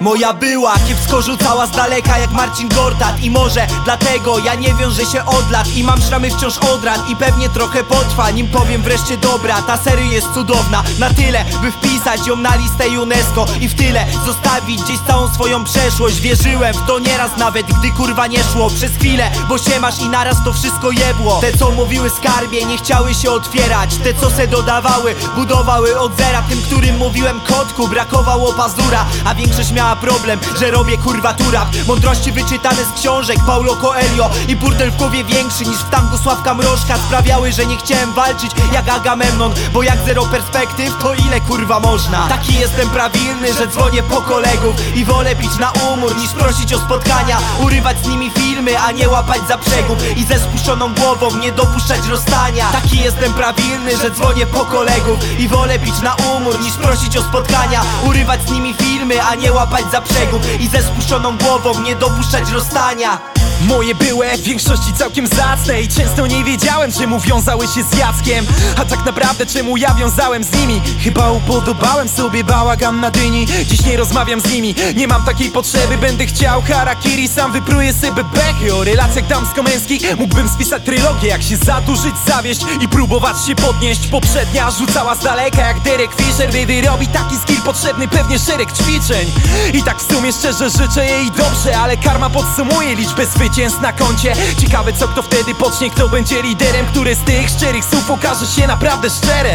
Moja była kiepsko rzucała z daleka jak Marcin Gortat. I może dlatego ja nie wiążę się od lat I mam szramy wciąż od ran i pewnie trochę potrwa Nim powiem wreszcie dobra, ta seria jest cudowna Na tyle, by wpisać ją na listę UNESCO I w tyle zostawić gdzieś całą swoją przeszłość. Wierzyłem w to nieraz nawet, gdy kurwa nie szło. Przez chwilę, bo się masz i naraz to wszystko jebło. Te co mówiły skarbie, nie chciały się otwierać. Te co se dodawały, budowały od zera. Tym, którym mówiłem kotku, brakowało pazura A większość miała problem, że robię kurwa turap Mądrości wyczytane z książek Paulo Coelho I burdel w głowie większy niż w tangu Sławka Mrożka. Sprawiały, że nie chciałem walczyć jak Agamemnon Bo jak zero perspektyw, to ile kurwa można? Taki jestem prawilny, że dzwonię po kolegów I wolę pić na umór niż prosić o spotkania. Urywać z nimi filmy, a nie łapać za przegub. I ze spuszczoną głową nie dopuszczać rozstania. Taki jestem prawilny, że dzwonię po kolegów I wolę pić na umór niż prosić o spotkania. Urywać z nimi filmy, a nie łapać za przegub I ze spuszczoną głową nie dopuszczać rozstania Moje były w większości całkiem zacne I często nie wiedziałem czemu wiązały się z Jackiem. A tak naprawdę czemu ja wiązałem z nimi? Chyba upodobałem sobie bałagan na dyni. Dziś nie rozmawiam z nimi, nie mam takiej potrzeby. Będę chciał harakiri, sam wypruję sobie bechy O relacjach damsko-męskich. Mógłbym spisać trylogię Jak się zadłużyć, zawieść i próbować się podnieść. Poprzednia rzucała z daleka jak Derek Fisher. By wyrobić taki skill potrzebny pewnie szereg ćwiczeń. I tak w sumie szczerze życzę jej dobrze Ale karma podsumuje liczbę zwycięstw na koncie. Ciekawe co kto wtedy pocznie, kto będzie liderem Który z tych szczerych słów okaże się naprawdę szczere.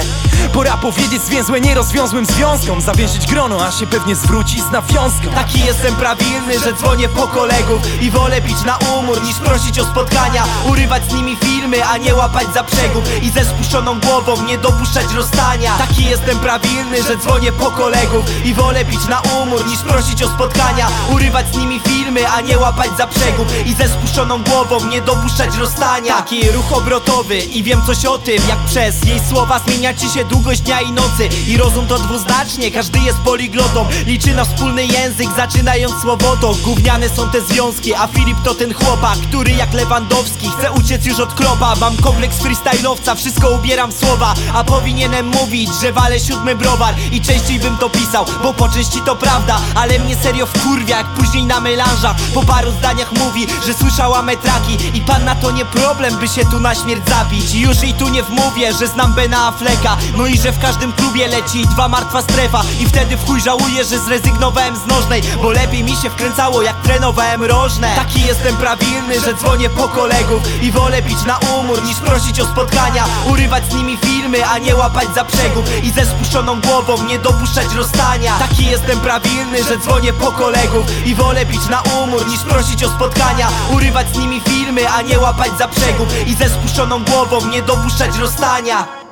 Pora powiedzieć zwięzłe nierozwiązłym związkom. Zawięzić grono, a się pewnie zwróci z nawiązką. Taki jestem prawilny, że dzwonię po kolegów I wolę pić na umór niż prosić o spotkania Urywać z nimi a nie łapać za przegub I ze spuszczoną głową nie dopuszczać rozstania. Taki jestem prawilny, że dzwonię po kolegów I wolę pić na umór niż prosić o spotkania. Urywać z nimi filmy, a nie łapać za przegub I ze spuszczoną głową nie dopuszczać rozstania. Taki ruch obrotowy i wiem coś o tym Jak przez jej słowa zmienia ci się długość dnia i nocy. I rozum to dwuznacznie, każdy jest poliglotą. Liczy na wspólny język, zaczynając słowo to Gówniane są te związki, a Filip to ten chłopak Który jak Lewandowski chce uciec już od kropa Mam kompleks freestyle'owca, wszystko ubieram w słowa A powinienem mówić, że walę siódmy browar I częściej bym to pisał, bo po części to prawda Ale mnie serio wkurwia, jak później na melanżach Po paru zdaniach mówi, że słyszała metraki I pan na to nie problem, by się tu na śmierć zabić. Już i tu nie wmówię, że znam Bena Afflecka No i że w każdym klubie leci dwa martwa strefa I wtedy w chuj żałuję, że zrezygnowałem z nożnej Bo lepiej mi się wkręcało, jak trenowałem rożne. Taki jestem prawilny, że dzwonię po kolegów I wolę pić na umór, niż prosić o spotkania. Urywać z nimi filmy, a nie łapać za przegub. I ze spuszczoną głową nie dopuszczać rozstania. Taki jestem prawilny, że dzwonię po kolegów. I wolę pić na umór, niż prosić o spotkania. Urywać z nimi filmy, a nie łapać za przegub. I ze spuszczoną głową nie dopuszczać rozstania